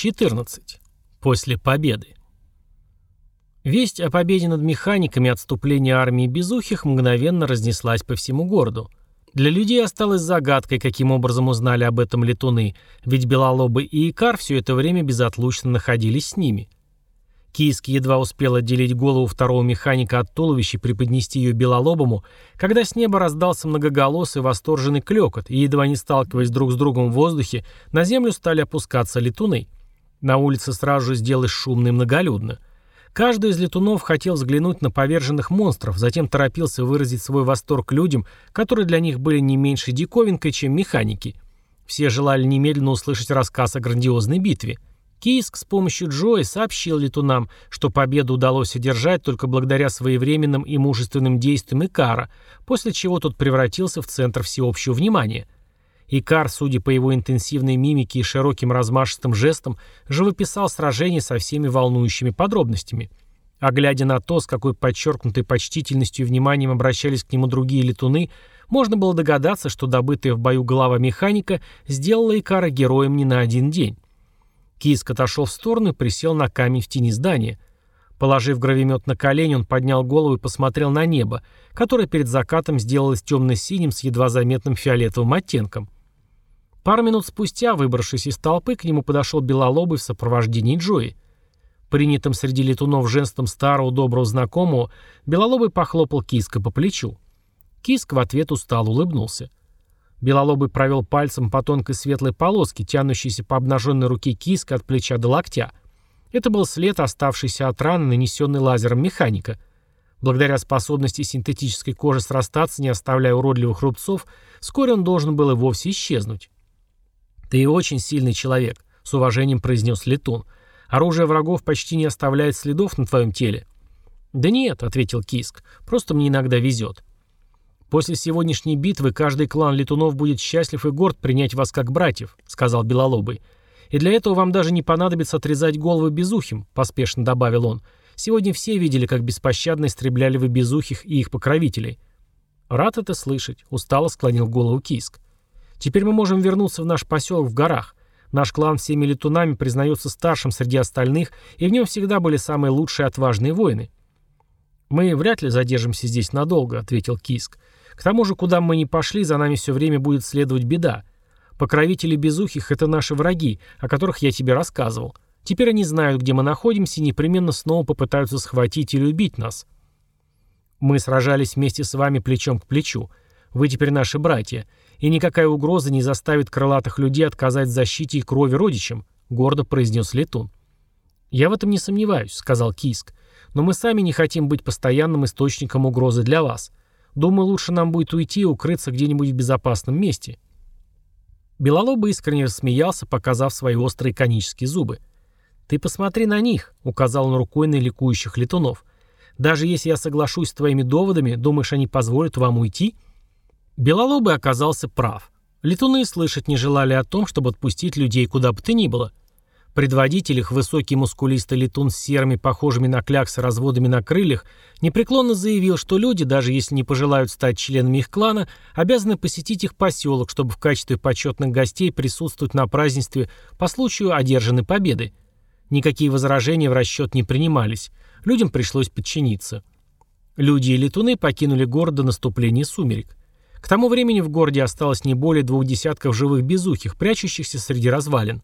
14. После победы. Весть о победе над механиками и отступлении армии Безухих мгновенно разнеслась по всему городу. Для людей осталось загадкой, каким образом узнали об этом летуны, ведь Белолобы и Икар все это время безотлучно находились с ними. Кийский едва успел отделить голову второго механика от туловища и преподнести ее Белолобому, когда с неба раздался многоголосый восторженный клекот, и, едва не сталкиваясь друг с другом в воздухе, на землю стали опускаться летуны. На улице сразу же сделалось шумно и многолюдно. Каждый из летунов хотел взглянуть на поверженных монстров, затем торопился выразить свой восторг людям, которые для них были не меньше диковинкой, чем механики. Все желали немедленно услышать рассказ о грандиозной битве. Кийск с помощью Джои сообщил летунам, что победу удалось одержать только благодаря своевременным и мужественным действиям Икара, после чего тот превратился в центр всеобщего внимания – Икар, судя по его интенсивной мимике и широким размашистым жестам, живописал сражение со всеми волнующими подробностями. А глядя на то, с какой подчеркнутой почтительностью и вниманием обращались к нему другие летуны, можно было догадаться, что добытая в бою голова механика сделала Икара героем не на один день. Киск отошел в сторону и присел на камень в тени здания. Положив гравимет на колени, он поднял голову и посмотрел на небо, которое перед закатом сделалось темно-синим с едва заметным фиолетовым оттенком. Пару минут спустя, выбравшись из толпы, к нему подошел Белолобый в сопровождении Джои. Принятым среди летунов женством старого доброго знакомого, Белолобый похлопал Киска по плечу. Киск в ответ устал улыбнулся. Белолобый провел пальцем по тонкой светлой полоске, тянущейся по обнаженной руке Киска от плеча до локтя. Это был след, оставшийся от раны, нанесенный лазером механика. Благодаря способности синтетической кожи срастаться, не оставляя уродливых рубцов, вскоре он должен был и вовсе исчезнуть. «Ты очень сильный человек», — с уважением произнес Летун. «Оружие врагов почти не оставляет следов на твоем теле». «Да нет», — ответил Киск, — «просто мне иногда везет». «После сегодняшней битвы каждый клан летунов будет счастлив и горд принять вас как братьев», — сказал Белолобый. «И для этого вам даже не понадобится отрезать головы безухим», — поспешно добавил он. «Сегодня все видели, как беспощадно истребляли вы безухих и их покровителей». «Рад это слышать», — устало склонил голову Киск. Теперь мы можем вернуться в наш поселок в горах. Наш клан всеми летунами признается старшим среди остальных, и в нем всегда были самые лучшие отважные воины. «Мы вряд ли задержимся здесь надолго», — ответил Киск. «К тому же, куда мы ни пошли, за нами все время будет следовать беда. Покровители безухих — это наши враги, о которых я тебе рассказывал. Теперь они знают, где мы находимся, и непременно снова попытаются схватить или убить нас. Мы сражались вместе с вами плечом к плечу. Вы теперь наши братья, и никакая угроза не заставит крылатых людей отказать защите и крови родичам», — гордо произнес Летун. «Я в этом не сомневаюсь», — сказал Киск. «Но мы сами не хотим быть постоянным источником угрозы для вас. Думаю, лучше нам будет уйти и укрыться где-нибудь в безопасном месте». Белолобый искренне рассмеялся, показав свои острые конические зубы. «Ты посмотри на них», — указал он рукой на ликующих летунов. «Даже если я соглашусь с твоими доводами, думаешь, они позволят вам уйти?» Белолобый оказался прав. Летуны слышать не желали о том, чтобы отпустить людей куда бы то ни было. Предводитель их, высокий мускулистый летун с серыми, похожими на кляксы разводами на крыльях, непреклонно заявил, что люди, даже если не пожелают стать членами их клана, обязаны посетить их поселок, чтобы в качестве почетных гостей присутствовать на празднестве по случаю одержанной победы. Никакие возражения в расчет не принимались. Людям пришлось подчиниться. Люди и летуны покинули город до наступления сумерек. К тому времени в городе осталось не более двух десятков живых безухих, прячущихся среди развалин.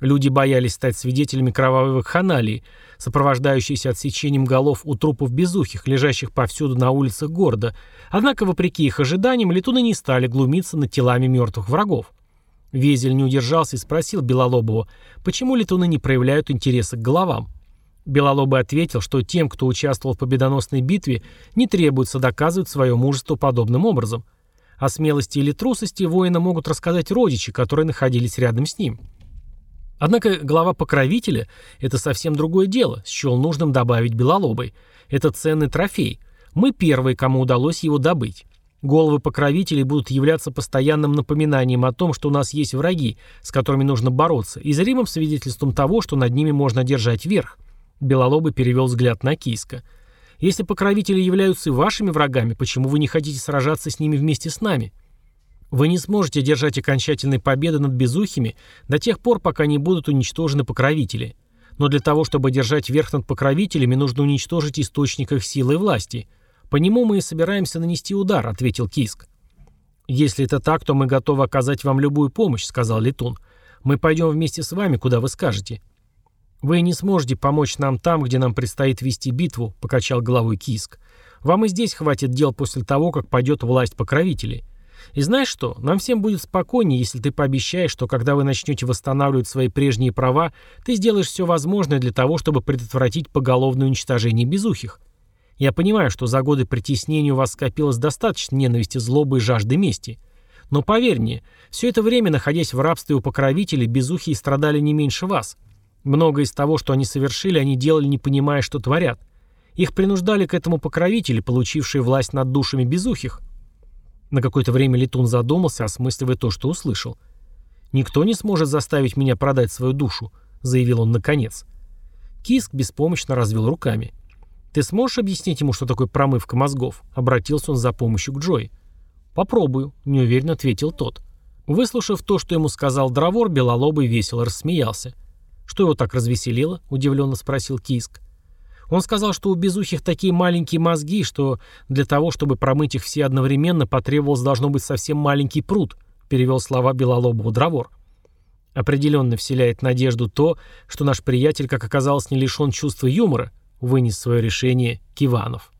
Люди боялись стать свидетелями кровавой вакханалии, сопровождающейся отсечением голов у трупов безухих, лежащих повсюду на улицах города. Однако, вопреки их ожиданиям, летуны не стали глумиться над телами мертвых врагов. Везель не удержался и спросил Белолобова, почему летуны не проявляют интереса к головам. Белолобый ответил, что тем, кто участвовал в победоносной битве, не требуется доказывать свое мужество подобным образом – о смелости или трусости воина могут рассказать родичи, которые находились рядом с ним. Однако глава покровителя – это совсем другое дело, счел нужным добавить белолобой. Это ценный трофей. Мы первые, кому удалось его добыть. Головы покровителей будут являться постоянным напоминанием о том, что у нас есть враги, с которыми нужно бороться, и зримым свидетельством того, что над ними можно держать верх. Белолобый перевел взгляд на Кийска – если покровители являются вашими врагами, почему вы не хотите сражаться с ними вместе с нами? Вы не сможете держать окончательной победы над безухими до тех пор, пока не будут уничтожены покровители. Но для того, чтобы держать верх над покровителями, нужно уничтожить источник их силы и власти. По нему мы и собираемся нанести удар», — ответил Киск. «Если это так, то мы готовы оказать вам любую помощь», — сказал Летун. «Мы пойдем вместе с вами, куда вы скажете». «Вы не сможете помочь нам там, где нам предстоит вести битву», — покачал головой Киск. «Вам и здесь хватит дел после того, как пойдет власть покровителей. И знаешь что, нам всем будет спокойнее, если ты пообещаешь, что когда вы начнете восстанавливать свои прежние права, ты сделаешь все возможное для того, чтобы предотвратить поголовное уничтожение безухих. Я понимаю, что за годы притеснения у вас скопилось достаточно ненависти, злобы и жажды мести. Но поверь мне, все это время, находясь в рабстве у покровителей, безухие страдали не меньше вас. Многое из того, что они совершили, они делали, не понимая, что творят. Их принуждали к этому покровители, получившие власть над душами безухих. На какое-то время Летун задумался, осмысливая то, что услышал. «Никто не сможет заставить меня продать свою душу», — заявил он наконец. Киск беспомощно развел руками. «Ты сможешь объяснить ему, что такое промывка мозгов?» — обратился он за помощью к Джои. «Попробую», — неуверенно ответил тот. Выслушав то, что ему сказал Дровор, Белолобый весело рассмеялся. «Что его так развеселило?» — удивленно спросил Киск. Он сказал, что у безухих такие маленькие мозги, что для того, чтобы промыть их все одновременно, потребовалось должно быть совсем маленький пруд, перевел слова Белолобова Дровор. Определенно вселяет надежду то, что наш приятель, как оказалось, не лишен чувства юмора, вынес свое решение Киванов.